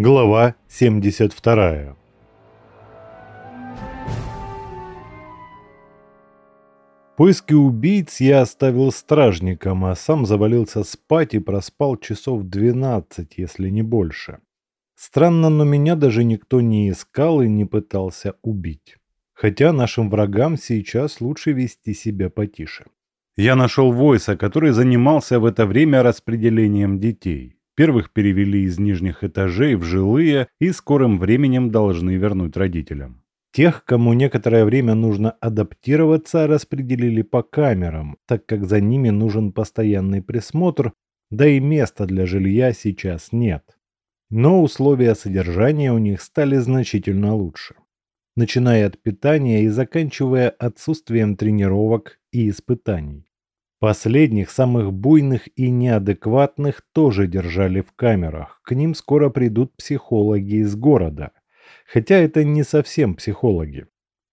Глава 72 Поиски убийц я оставил стражникам, а сам завалился спать и проспал часов 12, если не больше. Странно, но меня даже никто не искал и не пытался убить. Хотя нашим врагам сейчас лучше вести себя потише. Я нашел Войса, который занимался в это время распределением детей. Первых перевели из нижних этажей в жилые и скорым временем должны вернуть родителям. Тех, кому некоторое время нужно адаптироваться, распределили по камерам, так как за ними нужен постоянный присмотр, да и места для жилья сейчас нет. Но условия содержания у них стали значительно лучше. Начиная от питания и заканчивая отсутствием тренировок и испытаний. Последних, самых буйных и неадекватных тоже держали в камерах. К ним скоро придут психологи из города. Хотя это не совсем психологи.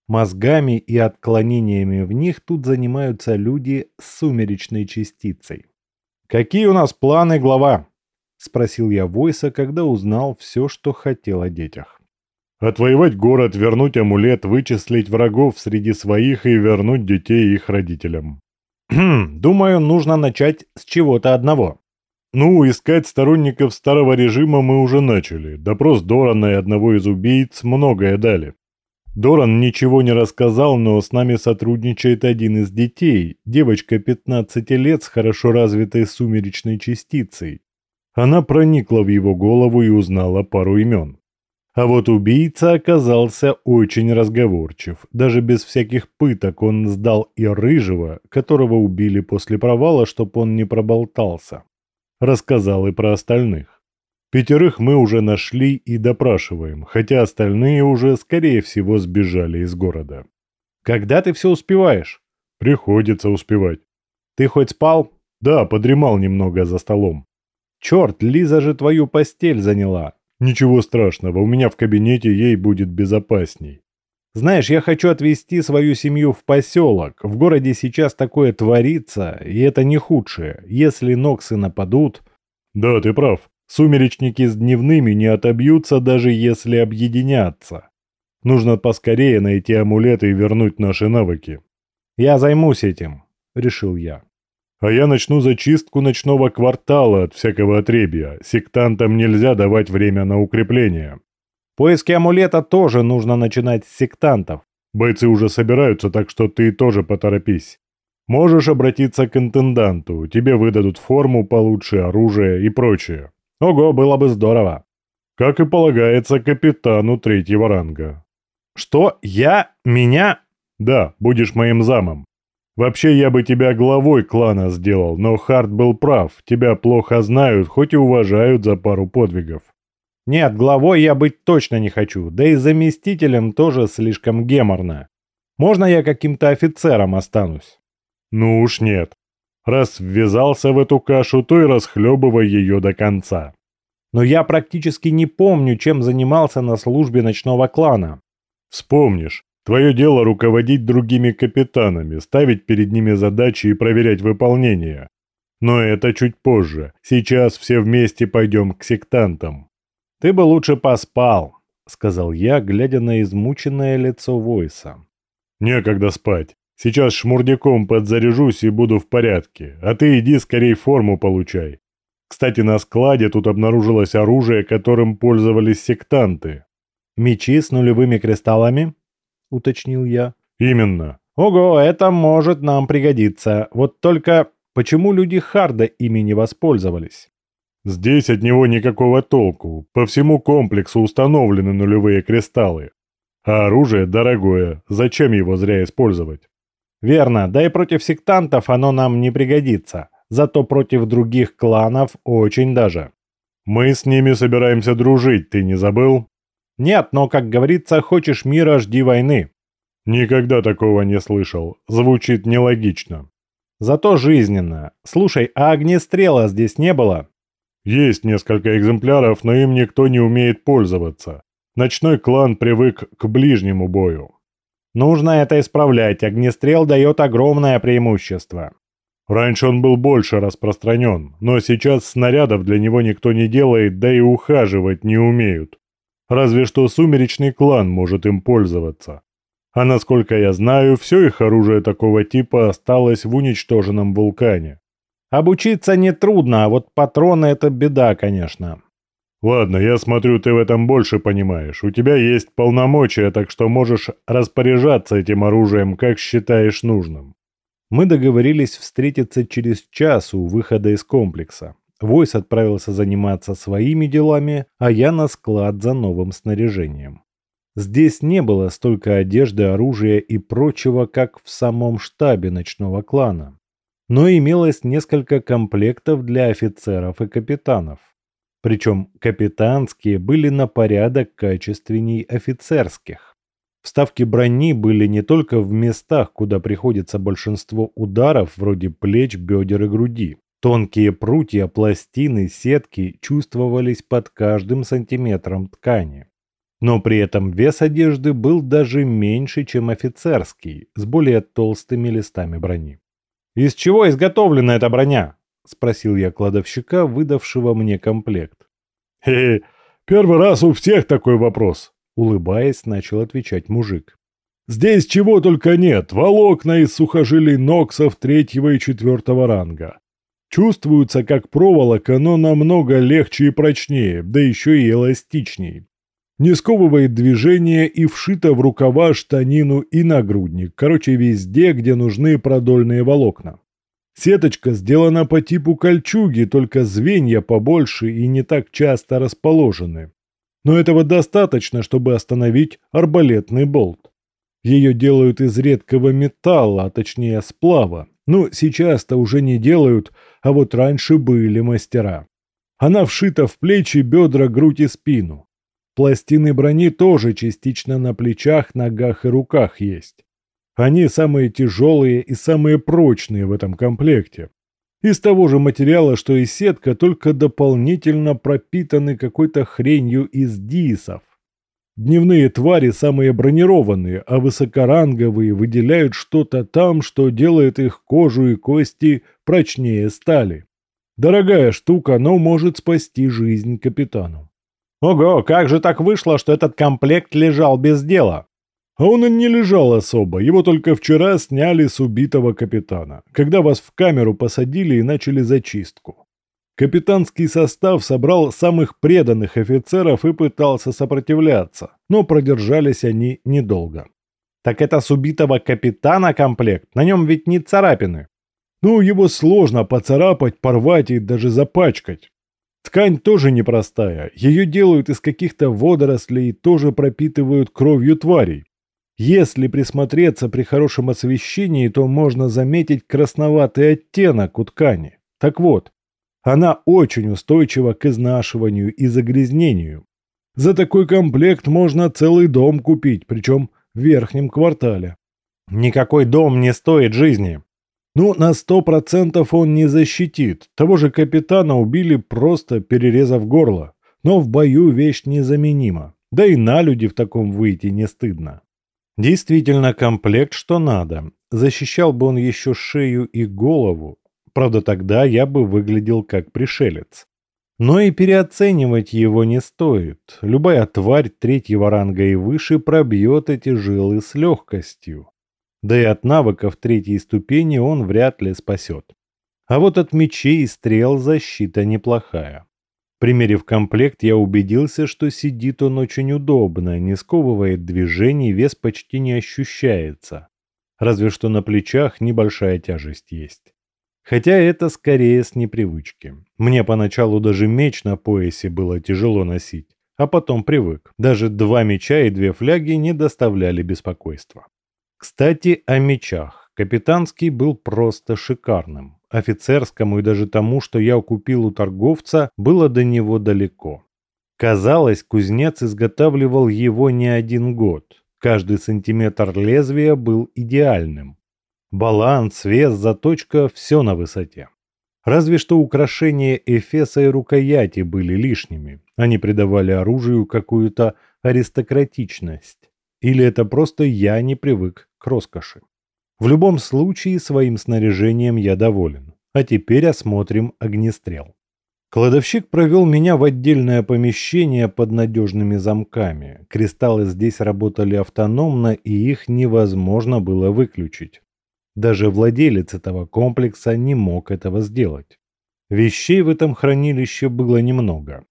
Мозгами и отклонениями в них тут занимаются люди с сумеречной частицей. «Какие у нас планы, глава?» – спросил я Войса, когда узнал все, что хотел о детях. «Отвоевать город, вернуть амулет, вычислить врагов среди своих и вернуть детей их родителям», Думаю, нужно начать с чего-то одного. Ну, искать сторонников старого режима мы уже начали. Допрос Дорана и одного из убийц многое дали. Доран ничего не рассказал, но с нами сотрудничает один из детей, девочка 15 лет с хорошо развитой сумеречной частицей. Она проникла в его голову и узнала пару имен. А вот убийца оказался очень разговорчив. Даже без всяких пыток он сдал и Рыжего, которого убили после провала, чтоб он не проболтался. Рассказал и про остальных. Пятерых мы уже нашли и допрашиваем, хотя остальные уже, скорее всего, сбежали из города. «Когда ты все успеваешь?» «Приходится успевать». «Ты хоть спал?» «Да, подремал немного за столом». «Черт, Лиза же твою постель заняла. Ничего страшного, у меня в кабинете ей будет безопасней. Знаешь, я хочу отвезти свою семью в поселок. В городе сейчас такое творится, и это не худшее. Если Ноксы нападут... Да, ты прав. Сумеречники с дневными не отобьются, даже если объединятся. Нужно поскорее найти амулеты и вернуть наши навыки. Я займусь этим, решил я. А я начну зачистку ночного квартала от всякого отребья. Сектантам нельзя давать время на укрепление. Поиски амулета тоже нужно начинать с сектантов. Бойцы уже собираются, так что ты тоже поторопись. Можешь обратиться к интенданту, тебе выдадут форму получше, оружие и прочее. Ого, было бы здорово. Как и полагается капитану третьего ранга. Что? Я? Меня? Да, будешь моим замом. Вообще я бы тебя главой клана сделал, но Харт был прав, тебя плохо знают, хоть и уважают за пару подвигов. Нет, главой я быть точно не хочу, да и заместителем тоже слишком геморно. Можно я каким-то офицером останусь? Ну уж нет. Раз ввязался в эту кашу, то и расхлебывай ее до конца. Но я практически не помню, чем занимался на службе ночного клана. Вспомнишь. Твое дело руководить другими капитанами, ставить перед ними задачи и проверять выполнение. Но это чуть позже. Сейчас все вместе пойдем к сектантам. Ты бы лучше поспал, сказал я, глядя на измученное лицо Войса. Некогда спать. Сейчас шмурдяком подзаряжусь и буду в порядке. А ты иди скорее форму получай. Кстати, на складе тут обнаружилось оружие, которым пользовались сектанты. Мечи с нулевыми кристаллами? — уточнил я. «Именно». «Ого, это может нам пригодиться. Вот только почему люди Харда ими не воспользовались?» «Здесь от него никакого толку. По всему комплексу установлены нулевые кристаллы. А оружие дорогое. Зачем его зря использовать?» «Верно. Да и против сектантов оно нам не пригодится. Зато против других кланов очень даже». «Мы с ними собираемся дружить, ты не забыл?» Нет, но, как говорится, хочешь мира, жди войны. Никогда такого не слышал. Звучит нелогично. Зато жизненно. Слушай, а огнестрела здесь не было? Есть несколько экземпляров, но им никто не умеет пользоваться. Ночной клан привык к ближнему бою. Нужно это исправлять. Огнестрел дает огромное преимущество. Раньше он был больше распространен, но сейчас снарядов для него никто не делает, да и ухаживать не умеют. Разве что сумеречный клан может им пользоваться. А насколько я знаю, все их оружие такого типа осталось в уничтоженном вулкане. Обучиться нетрудно, а вот патроны – это беда, конечно. Ладно, я смотрю, ты в этом больше понимаешь. У тебя есть полномочия, так что можешь распоряжаться этим оружием, как считаешь нужным. Мы договорились встретиться через час у выхода из комплекса. Войс отправился заниматься своими делами, а я на склад за новым снаряжением. Здесь не было столько одежды, оружия и прочего, как в самом штабе ночного клана. Но имелось несколько комплектов для офицеров и капитанов. Причем капитанские были на порядок качественней офицерских. Вставки брони были не только в местах, куда приходится большинство ударов, вроде плеч, бедер и груди. Тонкие прутья, пластины, сетки чувствовались под каждым сантиметром ткани. Но при этом вес одежды был даже меньше, чем офицерский, с более толстыми листами брони. «Из чего изготовлена эта броня?» – спросил я кладовщика, выдавшего мне комплект. «Хе-хе, первый раз у всех такой вопрос», – улыбаясь, начал отвечать мужик. «Здесь чего только нет, волокна из сухожилий ноксов третьего и четвертого ранга. Чувствуется как проволока, но намного легче и прочнее, да еще и эластичнее не сковывает движение и вшито в рукава, штанину и нагрудник, короче, везде, где нужны продольные волокна. Сеточка сделана по типу кольчуги, только звенья побольше и не так часто расположены. Но этого достаточно, чтобы остановить арбалетный болт. Ее делают из редкого металла, а точнее сплава. Ну, сейчас-то уже не делают, а вот раньше были мастера. Она вшита в плечи, бедра, грудь и спину. Пластины брони тоже частично на плечах, ногах и руках есть. Они самые тяжелые и самые прочные в этом комплекте. Из того же материала, что и сетка, только дополнительно пропитаны какой-то хренью из дисов. Дневные твари самые бронированные, а высокоранговые выделяют что-то там, что делает их кожу и кости прочнее стали. Дорогая штука, но может спасти жизнь капитану. Ого, как же так вышло, что этот комплект лежал без дела? А он и не лежал особо, его только вчера сняли с убитого капитана, когда вас в камеру посадили и начали зачистку. Капитанский состав собрал самых преданных офицеров и пытался сопротивляться, но продержались они недолго. Так это с убитого капитана комплект? На нем ведь не царапины. Ну, его сложно поцарапать, порвать и даже запачкать. Ткань тоже непростая, ее делают из каких-то водорослей и тоже пропитывают кровью тварей. Если присмотреться при хорошем освещении, то можно заметить красноватый оттенок у ткани. Так вот, она очень устойчива к изнашиванию и загрязнению. За такой комплект можно целый дом купить, причем в верхнем квартале. Никакой дом не стоит жизни. Ну, на сто процентов он не защитит. Того же капитана убили, просто перерезав горло. Но в бою вещь незаменима. Да и на люди в таком выйти не стыдно. Действительно, комплект что надо. Защищал бы он еще шею и голову. Правда, тогда я бы выглядел как пришелец. Но и переоценивать его не стоит. Любая тварь третьего ранга и выше пробьет эти жилы с легкостью. Да и от навыков третьей ступени он вряд ли спасет. А вот от мечей и стрел защита неплохая. Примерив комплект, я убедился, что сидит он очень удобно, не сковывает движений, вес почти не ощущается. Разве что на плечах небольшая тяжесть есть. Хотя это скорее с непривычки. Мне поначалу даже меч на поясе было тяжело носить, а потом привык. Даже два меча и две фляги не доставляли беспокойства. Кстати, о мечах. Капитанский был просто шикарным. Офицерскому и даже тому, что я купил у торговца, было до него далеко. Казалось, кузнец изготавливал его не один год. Каждый сантиметр лезвия был идеальным. Баланс, вес, заточка – все на высоте. Разве что украшения эфеса и рукояти были лишними. Они придавали оружию какую-то аристократичность. Или это просто я не привык к роскоши. В любом случае, своим снаряжением я доволен. А теперь осмотрим огнестрел. Кладовщик провел меня в отдельное помещение под надежными замками. Кристаллы здесь работали автономно, и их невозможно было выключить. Даже владелец этого комплекса не мог этого сделать. Вещей в этом хранилище было немного.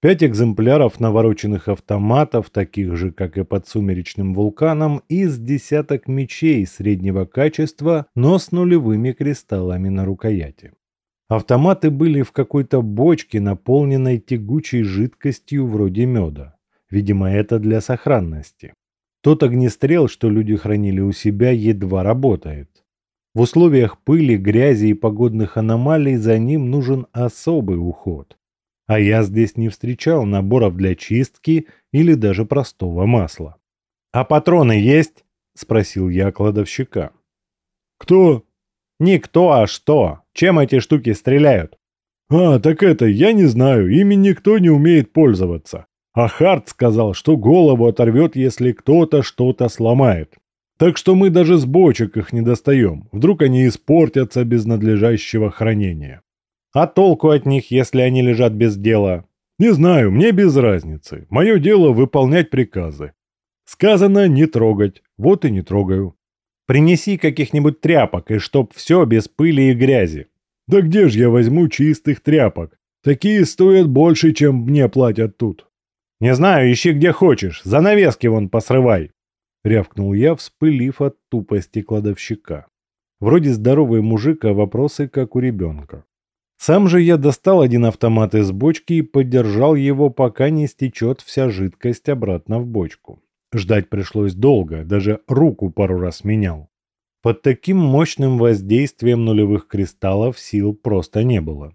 Пять экземпляров навороченных автоматов, таких же, как и под сумеречным вулканом, и с десяток мечей среднего качества, но с нулевыми кристаллами на рукояти. Автоматы были в какой-то бочке, наполненной тягучей жидкостью вроде меда. Видимо, это для сохранности. Тот огнестрел, что люди хранили у себя, едва работает. В условиях пыли, грязи и погодных аномалий за ним нужен особый уход. А я здесь не встречал наборов для чистки или даже простого масла. «А патроны есть?» – спросил я кладовщика. «Кто?» «Не кто, а что. Чем эти штуки стреляют?» «А, так это, я не знаю, ими никто не умеет пользоваться. А Харт сказал, что голову оторвет, если кто-то что-то сломает. Так что мы даже с бочек их не достаем. Вдруг они испортятся без надлежащего хранения». «А толку от них, если они лежат без дела?» «Не знаю, мне без разницы. Мое дело выполнять приказы. Сказано не трогать, вот и не трогаю. Принеси каких-нибудь тряпок, и чтоб все без пыли и грязи. Да где ж я возьму чистых тряпок? Такие стоят больше, чем мне платят тут. Не знаю, ищи где хочешь, занавески вон посрывай. Рявкнул я, вспылив от тупости кладовщика. Вроде здоровый мужик, а вопросы как у ребенка. Сам же я достал один автомат из бочки и поддержал его, пока не стечет вся жидкость обратно в бочку. Ждать пришлось долго, даже руку пару раз менял. Под таким мощным воздействием нулевых кристаллов сил просто не было.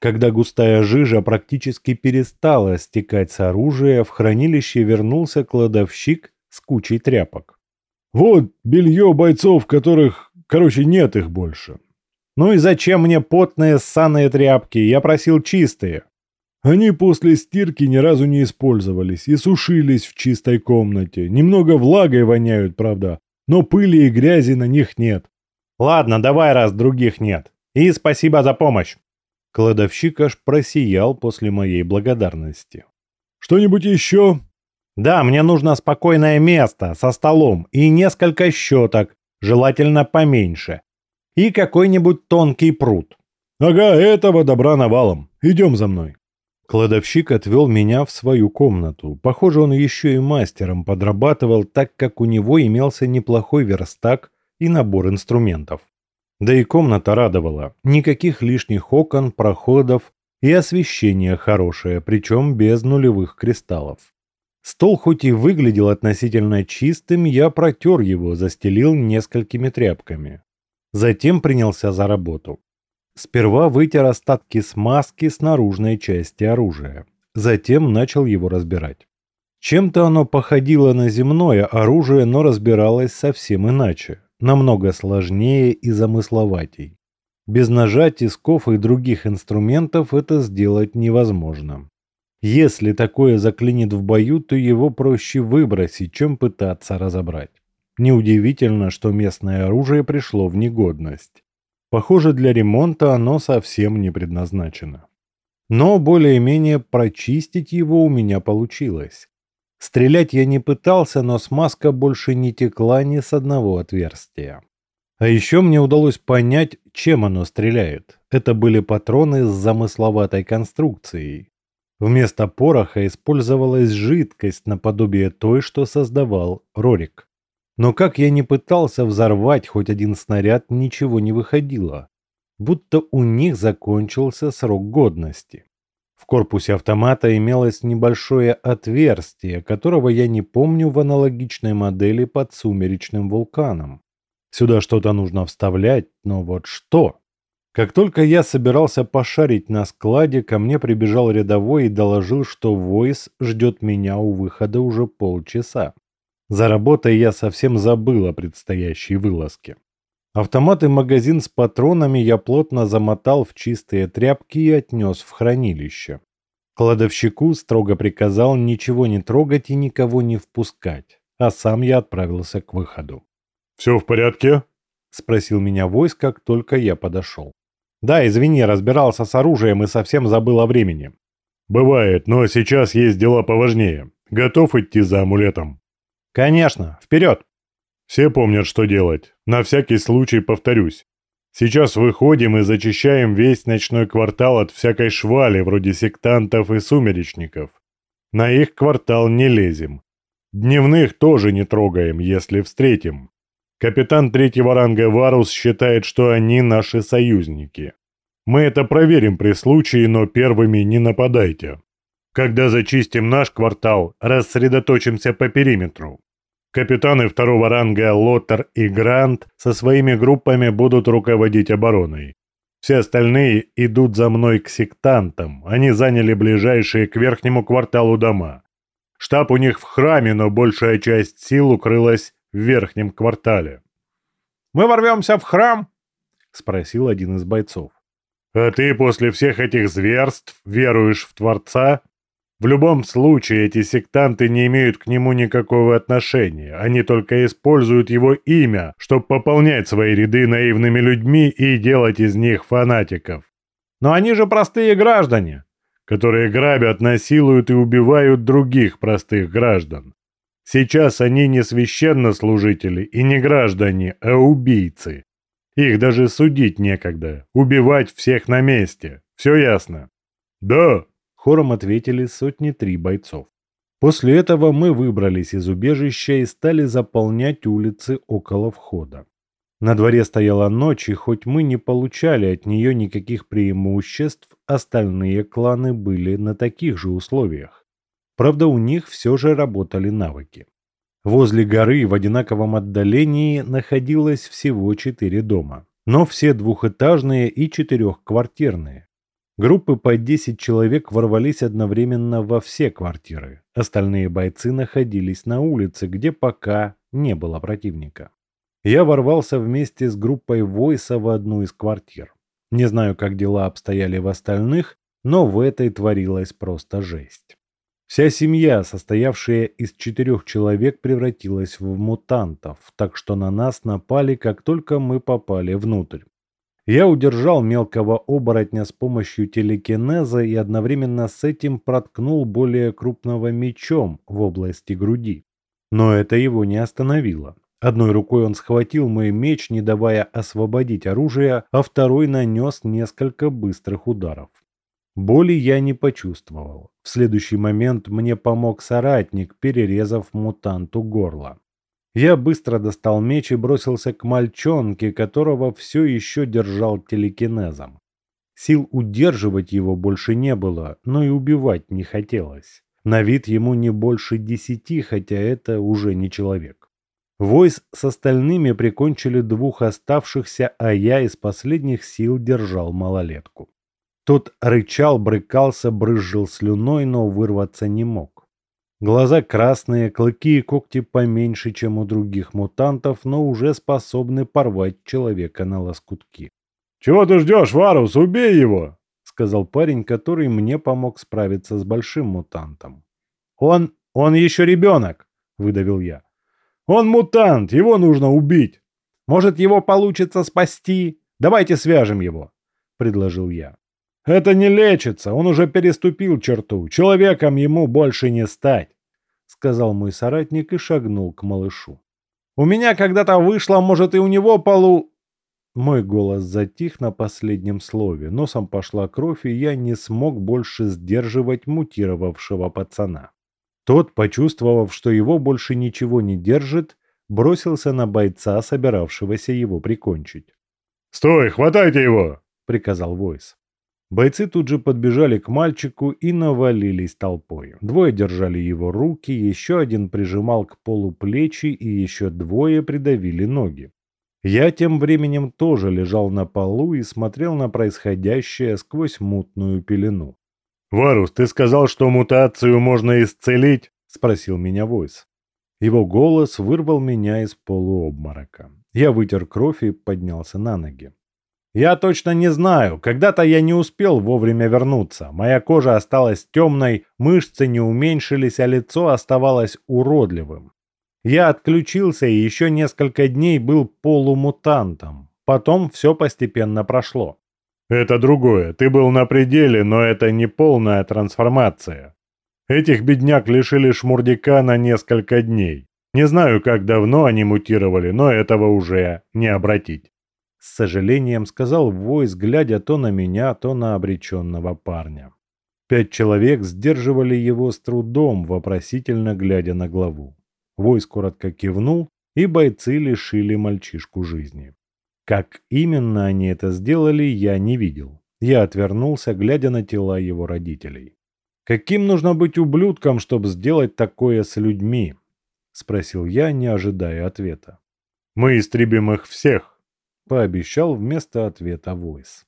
Когда густая жижа практически перестала стекать с оружия, в хранилище вернулся кладовщик с кучей тряпок. «Вот белье бойцов, которых... Короче, нет их больше». «Ну и зачем мне потные ссаные тряпки? Я просил чистые». Они после стирки ни разу не использовались и сушились в чистой комнате. Немного влагой воняют, правда, но пыли и грязи на них нет. Ладно, давай, раз других нет. И спасибо за помощь. Кладовщик аж просиял после моей благодарности. Что-нибудь еще? Да, мне нужно спокойное место со столом и несколько щеток, желательно поменьше. И какой-нибудь тонкий пруд. Ага, этого добра навалом. Идем за мной. Кладовщик отвел меня в свою комнату. Похоже, он еще и мастером подрабатывал, так как у него имелся неплохой верстак и набор инструментов. Да и комната радовала. Никаких лишних окон, проходов и освещение хорошее, причем без нулевых кристаллов. Стол хоть и выглядел относительно чистым, я протер его, застелил несколькими тряпками. Затем принялся за работу. Сперва вытер остатки смазки с наружной части оружия. Затем начал его разбирать. Чем-то оно походило на земное оружие, но разбиралось совсем иначе. Намного сложнее и замысловатей. Без ножа, тисков и других инструментов это сделать невозможно. Если такое заклинит в бою, то его проще выбросить, чем пытаться разобрать. Неудивительно, что местное оружие пришло в негодность. Похоже, для ремонта оно совсем не предназначено. Но более-менее прочистить его у меня получилось. Стрелять я не пытался, но смазка больше не текла ни с одного отверстия. А еще мне удалось понять, чем оно стреляет. Это были патроны с замысловатой конструкцией. Вместо пороха использовалась жидкость наподобие той, что создавал Рорик. Но как я не пытался взорвать хоть один снаряд, ничего не выходило. Будто у них закончился срок годности. В корпусе автомата имелось небольшое отверстие, которого я не помню в аналогичной модели под сумеречным вулканом. Сюда что-то нужно вставлять, но вот что? Как только я собирался пошарить на складе, ко мне прибежал рядовой и доложил, что Войс ждет меня у выхода уже полчаса. За работой я совсем забыл о предстоящей вылазке. Автомат и магазин с патронами я плотно замотал в чистые тряпки и отнес в хранилище. Кладовщику строго приказал ничего не трогать и никого не впускать, а сам я отправился к выходу. «Все в порядке?» – спросил меня войск, как только я подошел. Да, извини, разбирался с оружием и совсем забыл о времени. Бывает, но сейчас есть дела поважнее. Готов идти за амулетом? Конечно, вперед! Все помнят, что делать. На всякий случай повторюсь. Сейчас выходим и зачищаем весь ночной квартал от всякой швали, вроде сектантов и сумеречников. На их квартал не лезем. Дневных тоже не трогаем, если встретим. Капитан третьего ранга Варус считает, что они наши союзники. Мы это проверим при случае, но первыми не нападайте. Когда зачистим наш квартал, рассредоточимся по периметру. Капитаны второго ранга Лоттер и Грант со своими группами будут руководить обороной. Все остальные идут за мной к сектантам. Они заняли ближайшие к верхнему кварталу дома. Штаб у них в храме, но большая часть сил укрылась в верхнем квартале. «Мы ворвемся в храм?» — спросил один из бойцов. «А ты после всех этих зверств веруешь в Творца?» В любом случае, эти сектанты не имеют к нему никакого отношения. Они только используют его имя, чтобы пополнять свои ряды наивными людьми и делать из них фанатиков. Но они же простые граждане, которые грабят, насилуют и убивают других простых граждан. Сейчас они не священнослужители и не граждане, а убийцы. Их даже судить некогда, убивать всех на месте. Все ясно? Да, хором ответили сотни три бойцов. После этого мы выбрались из убежища и стали заполнять улицы около входа. На дворе стояла ночь, и хоть мы не получали от нее никаких преимуществ, остальные кланы были на таких же условиях. Правда, у них все же работали навыки. Возле горы в одинаковом отдалении находилось всего четыре дома, но все двухэтажные и четырехквартирные. Группы по 10 человек ворвались одновременно во все квартиры. Остальные бойцы находились на улице, где пока не было противника. Я ворвался вместе с группой Войса в одну из квартир. Не знаю, как дела обстояли в остальных, но в этой творилась просто жесть. Вся семья, состоявшая из четырех человек, превратилась в мутантов, так что на нас напали, как только мы попали внутрь. Я удержал мелкого оборотня с помощью телекинеза и одновременно с этим проткнул более крупного мечом в области груди. Но это его не остановило. Одной рукой он схватил мой меч, не давая освободить оружие, а второй нанес несколько быстрых ударов. Боли я не почувствовал. В следующий момент мне помог соратник, перерезав мутанту горло. Я быстро достал меч и бросился к мальчонке, которого все еще держал телекинезом. Сил удерживать его больше не было, но и убивать не хотелось. На вид ему не больше десяти, хотя это уже не человек. Войс с остальными прикончили двух оставшихся, а я из последних сил держал малолетку. Тот рычал, брыкался, брызжил слюной, но вырваться не мог. Глаза красные, клыки и когти поменьше, чем у других мутантов, но уже способны порвать человека на лоскутки. «Чего ты ждешь, Варус? Убей его!» — сказал парень, который мне помог справиться с большим мутантом. «Он... он еще ребенок!» — выдавил я. «Он мутант! Его нужно убить!» «Может, его получится спасти? Давайте свяжем его!» — предложил я. Это не лечится, он уже переступил черту. Человеком ему больше не стать, сказал мой соратник и шагнул к малышу. У меня когда-то вышло, может, и у него полу... Мой голос затих на последнем слове, носом пошла кровь, и я не смог больше сдерживать мутировавшего пацана. Тот, почувствовав, что его больше ничего не держит, бросился на бойца, собиравшегося его прикончить. «Стой, хватайте его!» — приказал Войс. Бойцы тут же подбежали к мальчику и навалились толпой. Двое держали его руки, еще один прижимал к полу плечи и еще двое придавили ноги. Я тем временем тоже лежал на полу и смотрел на происходящее сквозь мутную пелену. «Варус, ты сказал, что мутацию можно исцелить?» – спросил меня Войс. Его голос вырвал меня из полуобморока. Я вытер кровь и поднялся на ноги. Я точно не знаю. Когда-то я не успел вовремя вернуться. Моя кожа осталась темной, мышцы не уменьшились, а лицо оставалось уродливым. Я отключился и еще несколько дней был полумутантом. Потом все постепенно прошло. Это другое. Ты был на пределе, но это не полная трансформация. Этих бедняк лишили шмурдяка на несколько дней. Не знаю, как давно они мутировали, но этого уже не обратить. С сожалением сказал Войс, глядя то на меня, то на обреченного парня. Пять человек сдерживали его с трудом, вопросительно глядя на главу. Войс коротко кивнул, и бойцы лишили мальчишку жизни. Как именно они это сделали, я не видел. Я отвернулся, глядя на тела его родителей. «Каким нужно быть ублюдком, чтобы сделать такое с людьми?» – спросил я, не ожидая ответа. «Мы истребим их всех», – пообещал вместо ответа Войс.